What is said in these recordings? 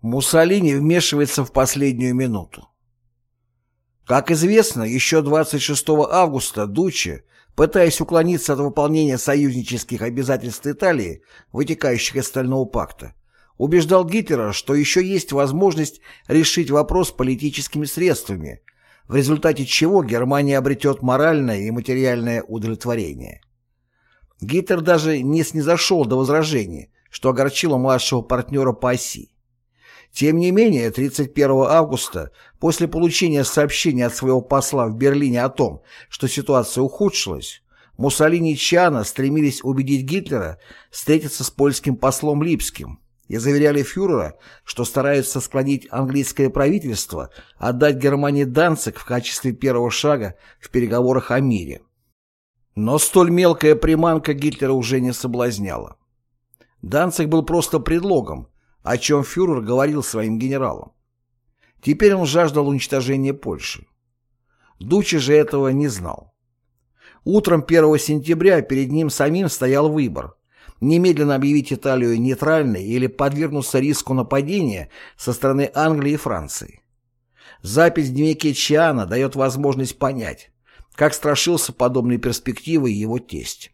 Муссолини вмешивается в последнюю минуту. Как известно, еще 26 августа Дуччи, пытаясь уклониться от выполнения союзнических обязательств Италии, вытекающих из Стального пакта, убеждал Гитлера, что еще есть возможность решить вопрос политическими средствами, в результате чего Германия обретет моральное и материальное удовлетворение. Гитлер даже не снизошел до возражений, что огорчило младшего партнера по оси. Тем не менее, 31 августа, после получения сообщения от своего посла в Берлине о том, что ситуация ухудшилась, Муссолини и Чиана стремились убедить Гитлера встретиться с польским послом Липским и заверяли фюрера, что стараются склонить английское правительство отдать Германии Данцик в качестве первого шага в переговорах о мире. Но столь мелкая приманка Гитлера уже не соблазняла. Данцик был просто предлогом, о чем фюрер говорил своим генералам. Теперь он жаждал уничтожения Польши. Дучи же этого не знал. Утром 1 сентября перед ним самим стоял выбор – немедленно объявить Италию нейтральной или подвергнуться риску нападения со стороны Англии и Франции. Запись в дневнике Чиана дает возможность понять, как страшился подобной перспективы его тесть.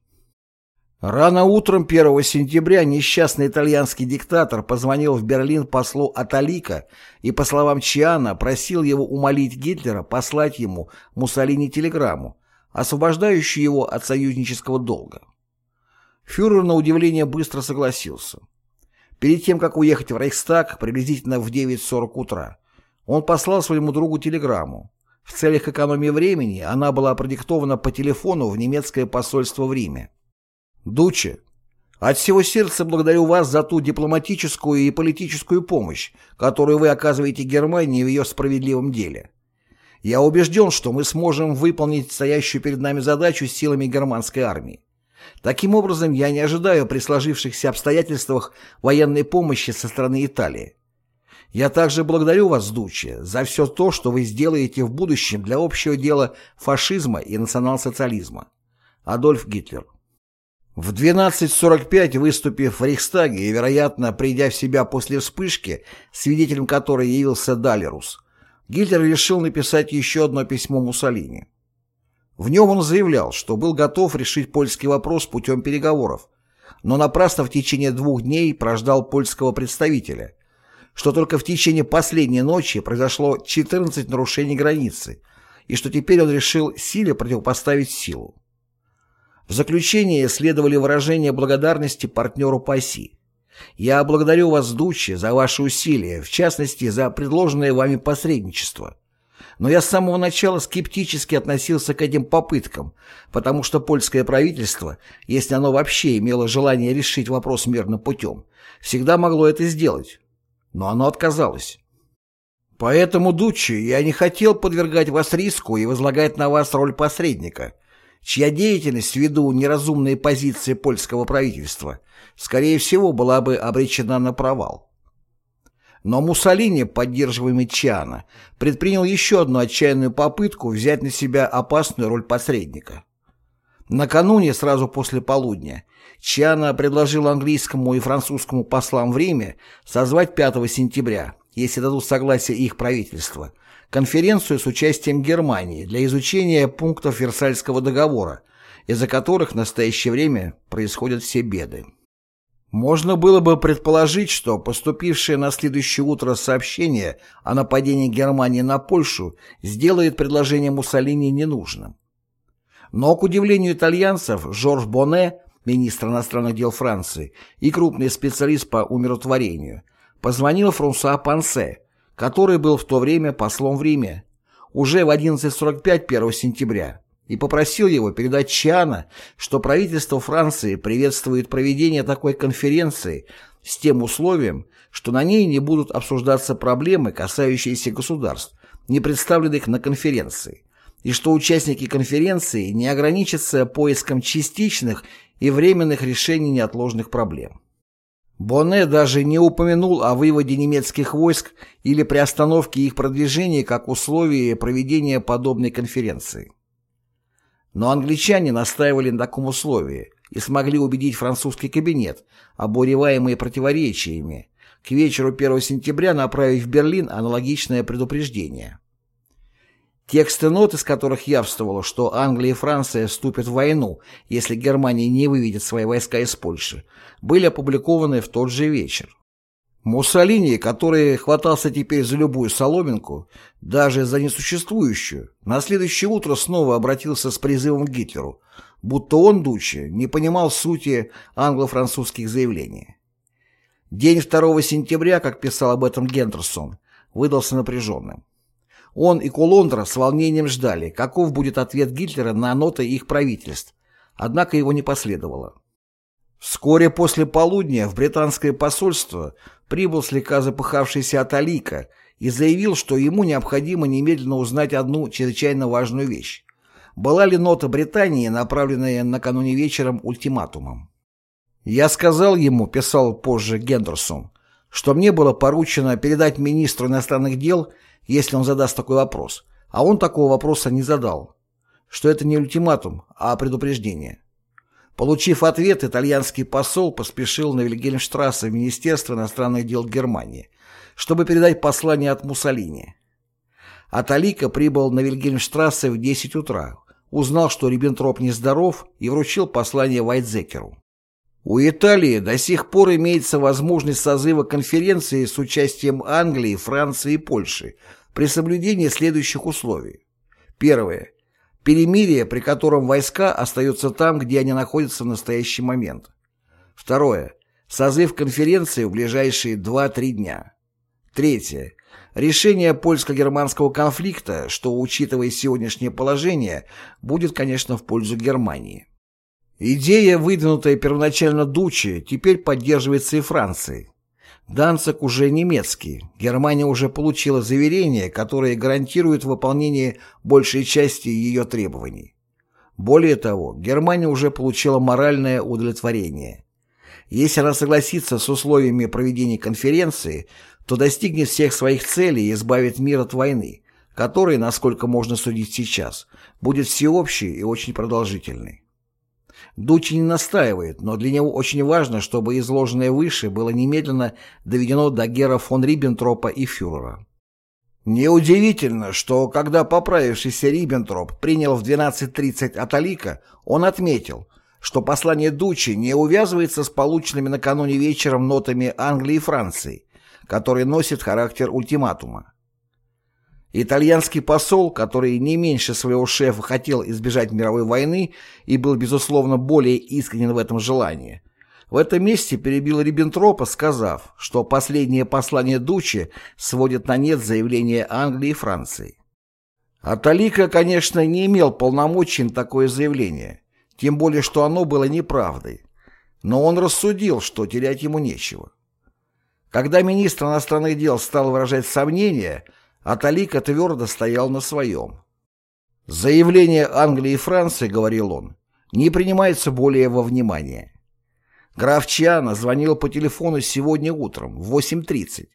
Рано утром 1 сентября несчастный итальянский диктатор позвонил в Берлин послу Аталика и, по словам Чиана, просил его умолить Гитлера послать ему Муссолини телеграмму, освобождающую его от союзнического долга. Фюрер, на удивление, быстро согласился. Перед тем, как уехать в Рейхстаг, приблизительно в 9.40 утра, он послал своему другу телеграмму. В целях экономии времени она была продиктована по телефону в немецкое посольство в Риме. Дуче, от всего сердца благодарю вас за ту дипломатическую и политическую помощь, которую вы оказываете Германии в ее справедливом деле. Я убежден, что мы сможем выполнить стоящую перед нами задачу силами германской армии. Таким образом, я не ожидаю при сложившихся обстоятельствах военной помощи со стороны Италии. Я также благодарю вас, Дуче, за все то, что вы сделаете в будущем для общего дела фашизма и национал-социализма. Адольф Гитлер в 12.45, выступив в Рейхстаге и, вероятно, придя в себя после вспышки, свидетелем которой явился Далерус, Гитлер решил написать еще одно письмо Муссолини. В нем он заявлял, что был готов решить польский вопрос путем переговоров, но напрасно в течение двух дней прождал польского представителя, что только в течение последней ночи произошло 14 нарушений границы, и что теперь он решил силе противопоставить силу. В заключение следовали выражения благодарности партнеру по оси. Я благодарю вас, Дуччи, за ваши усилия, в частности, за предложенное вами посредничество. Но я с самого начала скептически относился к этим попыткам, потому что польское правительство, если оно вообще имело желание решить вопрос мирным путем, всегда могло это сделать. Но оно отказалось. Поэтому, Дуччи, я не хотел подвергать вас риску и возлагать на вас роль посредника, чья деятельность ввиду неразумной позиции польского правительства, скорее всего, была бы обречена на провал. Но Муссолини, поддерживаемый Чиано, предпринял еще одну отчаянную попытку взять на себя опасную роль посредника. Накануне, сразу после полудня, Чиано предложил английскому и французскому послам в Риме созвать 5 сентября, если дадут согласие их правительства, конференцию с участием Германии для изучения пунктов Версальского договора, из-за которых в настоящее время происходят все беды. Можно было бы предположить, что поступившее на следующее утро сообщение о нападении Германии на Польшу сделает предложение Муссолини ненужным. Но, к удивлению итальянцев, Жорж Боне, министр иностранных дел Франции и крупный специалист по умиротворению, позвонил Франсуа Пансе, который был в то время послом в Риме, уже в 11.45 1 сентября, и попросил его передать Чиана, что правительство Франции приветствует проведение такой конференции с тем условием, что на ней не будут обсуждаться проблемы, касающиеся государств, не представленных на конференции, и что участники конференции не ограничатся поиском частичных и временных решений неотложных проблем. Боне даже не упомянул о выводе немецких войск или приостановке их продвижения как условии проведения подобной конференции. Но англичане настаивали на таком условии и смогли убедить французский кабинет, обуреваемый противоречиями, к вечеру 1 сентября направить в Берлин аналогичное предупреждение. Тексты нот, из которых явствовало, что Англия и Франция вступят в войну, если Германия не выведет свои войска из Польши, были опубликованы в тот же вечер. Муссолини, который хватался теперь за любую соломинку, даже за несуществующую, на следующее утро снова обратился с призывом к Гитлеру, будто он, Дуччи, не понимал сути англо-французских заявлений. День 2 сентября, как писал об этом Гендерсон, выдался напряженным. Он и Кулондра с волнением ждали, каков будет ответ Гитлера на ноты их правительств, однако его не последовало. Вскоре после полудня в британское посольство прибыл слегка запыхавшийся Аталика и заявил, что ему необходимо немедленно узнать одну чрезвычайно важную вещь. Была ли нота Британии, направленная накануне вечером ультиматумом? «Я сказал ему», — писал позже Гендерсон, что мне было поручено передать министру иностранных дел если он задаст такой вопрос, а он такого вопроса не задал, что это не ультиматум, а предупреждение. Получив ответ, итальянский посол поспешил на Вильгельмштрассе в Министерство иностранных дел Германии, чтобы передать послание от Муссолини. Аталика прибыл на Вильгельмштрассе в 10 утра, узнал, что Риббентроп нездоров и вручил послание Вайтзекеру. У Италии до сих пор имеется возможность созыва конференции с участием Англии, Франции и Польши при соблюдении следующих условий. Первое. Перемирие, при котором войска остаются там, где они находятся в настоящий момент. Второе. Созыв конференции в ближайшие 2-3 дня. Третье. Решение польско-германского конфликта, что, учитывая сегодняшнее положение, будет, конечно, в пользу Германии. Идея, выдвинутая первоначально Дучи, теперь поддерживается и Францией. Данцик уже немецкий, Германия уже получила заверения, которые гарантируют выполнение большей части ее требований. Более того, Германия уже получила моральное удовлетворение. Если она согласится с условиями проведения конференции, то достигнет всех своих целей и избавит мир от войны, которая, насколько можно судить сейчас, будет всеобщей и очень продолжительной. Дучи не настаивает, но для него очень важно, чтобы изложенное выше было немедленно доведено до Гера фон Риббентропа и фюрера. Неудивительно, что когда поправившийся Риббентроп принял в 12.30 Аталика, он отметил, что послание Дучи не увязывается с полученными накануне вечером нотами Англии и Франции, которые носят характер ультиматума. Итальянский посол, который не меньше своего шефа хотел избежать мировой войны и был, безусловно, более искренен в этом желании, в этом месте перебил Риббентропа, сказав, что последнее послание Дучи сводит на нет заявление Англии и Франции. Аталика, конечно, не имел полномочий на такое заявление, тем более, что оно было неправдой, но он рассудил, что терять ему нечего. Когда министр иностранных дел стал выражать сомнения – а Талика твердо стоял на своем. «Заявление Англии и Франции, — говорил он, — не принимается более во внимание. Граф Чиана звонил по телефону сегодня утром в 8.30,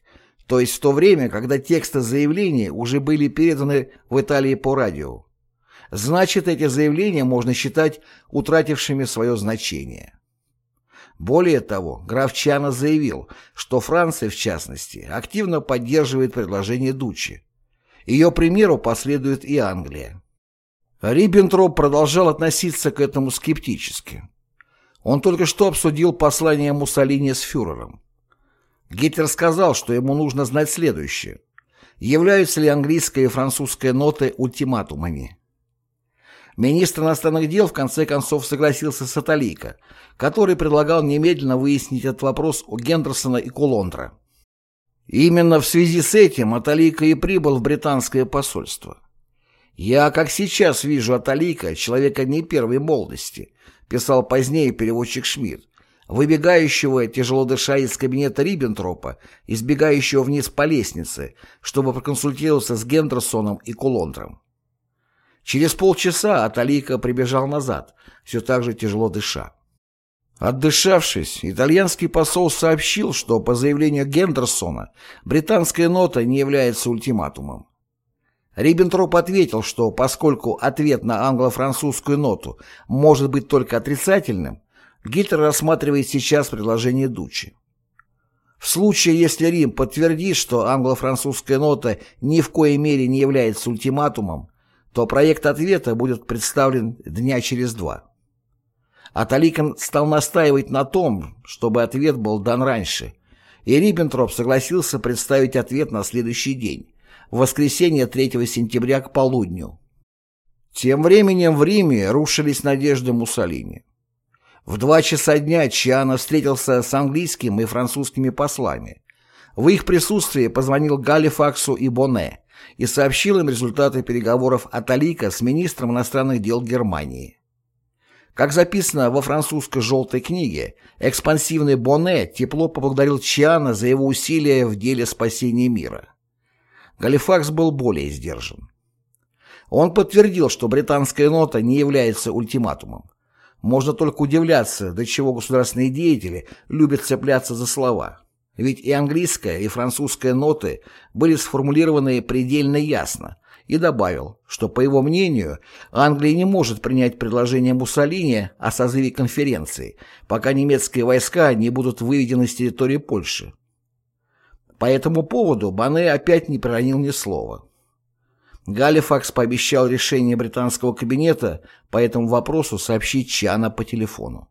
то есть в то время, когда тексты заявления уже были переданы в Италии по радио. Значит, эти заявления можно считать утратившими свое значение. Более того, граф Чана заявил, что Франция, в частности, активно поддерживает предложение Дуччи. Ее примеру последует и Англия. Риббентроп продолжал относиться к этому скептически. Он только что обсудил послание Муссолини с фюрером. Гитлер сказал, что ему нужно знать следующее. Являются ли английская и французская ноты ультиматумами? Министр иностранных дел в конце концов согласился с Аталика, который предлагал немедленно выяснить этот вопрос у Гендерсона и Кулондра. Именно в связи с этим Аталика и прибыл в британское посольство. «Я, как сейчас, вижу Аталика, человека не первой молодости», писал позднее переводчик Шмидт, выбегающего, тяжело дыша из кабинета Риббентропа, избегающего вниз по лестнице, чтобы проконсультироваться с Гендерсоном и Кулондром. Через полчаса Аталика прибежал назад, все так же тяжело дыша. Отдышавшись, итальянский посол сообщил, что по заявлению Гендерсона британская нота не является ультиматумом. Риббентроп ответил, что поскольку ответ на англо-французскую ноту может быть только отрицательным, Гитлер рассматривает сейчас предложение Дучи. В случае, если Рим подтвердит, что англо-французская нота ни в коей мере не является ультиматумом, то проект ответа будет представлен дня через два. Аталикин стал настаивать на том, чтобы ответ был дан раньше, и Риббентроп согласился представить ответ на следующий день, в воскресенье 3 сентября к полудню. Тем временем в Риме рушились надежды Муссолини. В два часа дня Чиано встретился с английскими и французскими послами. В их присутствии позвонил Галифаксу и Боне и сообщил им результаты переговоров Аталика с министром иностранных дел Германии. Как записано во французской «желтой книге», экспансивный Боне тепло поблагодарил Чиана за его усилия в деле спасения мира. Галифакс был более сдержан. Он подтвердил, что британская нота не является ультиматумом. Можно только удивляться, до чего государственные деятели любят цепляться за слова. Ведь и английская, и французская ноты были сформулированы предельно ясно, и добавил, что, по его мнению, Англия не может принять предложение Муссолини о созыве конференции, пока немецкие войска не будут выведены с территории Польши. По этому поводу Бане опять не проронил ни слова. Галифакс пообещал решение британского кабинета по этому вопросу сообщить Чана по телефону.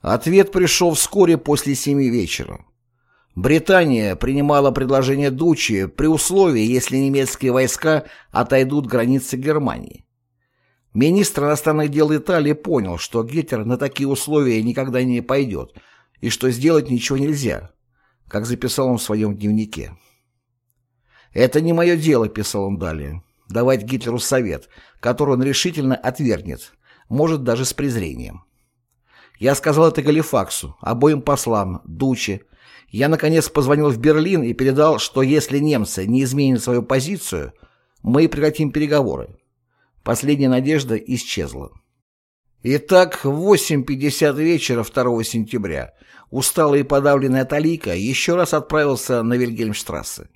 Ответ пришел вскоре после семи вечера. Британия принимала предложение Дучи при условии, если немецкие войска отойдут границы Германии. Министр иностранных дел Италии понял, что Гитлер на такие условия никогда не пойдет и что сделать ничего нельзя, как записал он в своем дневнике. «Это не мое дело», — писал он далее давать Гитлеру совет, который он решительно отвергнет, может даже с презрением. Я сказал это Галифаксу, обоим послам, Дуче. Я, наконец, позвонил в Берлин и передал, что если немцы не изменят свою позицию, мы прекратим переговоры. Последняя надежда исчезла. Итак, в 8.50 вечера 2 сентября усталый и подавленный Аталика еще раз отправился на Вильгельмштрассе.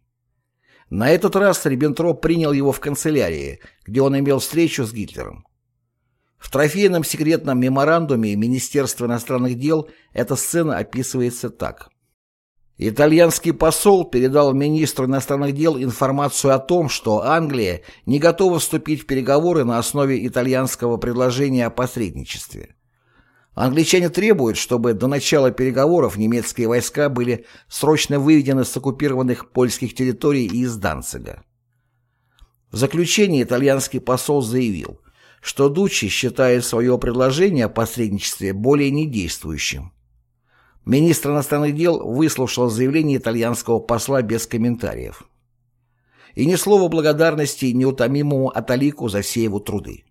На этот раз Риббентроп принял его в канцелярии, где он имел встречу с Гитлером. В трофейном секретном меморандуме Министерства иностранных дел эта сцена описывается так. Итальянский посол передал министру иностранных дел информацию о том, что Англия не готова вступить в переговоры на основе итальянского предложения о посредничестве. Англичане требуют, чтобы до начала переговоров немецкие войска были срочно выведены с оккупированных польских территорий и из Данцига. В заключение итальянский посол заявил, что Дуччи считает свое предложение о посредничестве более недействующим. Министр иностранных дел выслушал заявление итальянского посла без комментариев. И ни слова благодарности неутомимому Аталику за все его труды.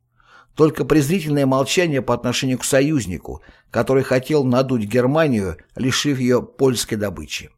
Только презрительное молчание по отношению к союзнику, который хотел надуть Германию, лишив ее польской добычи.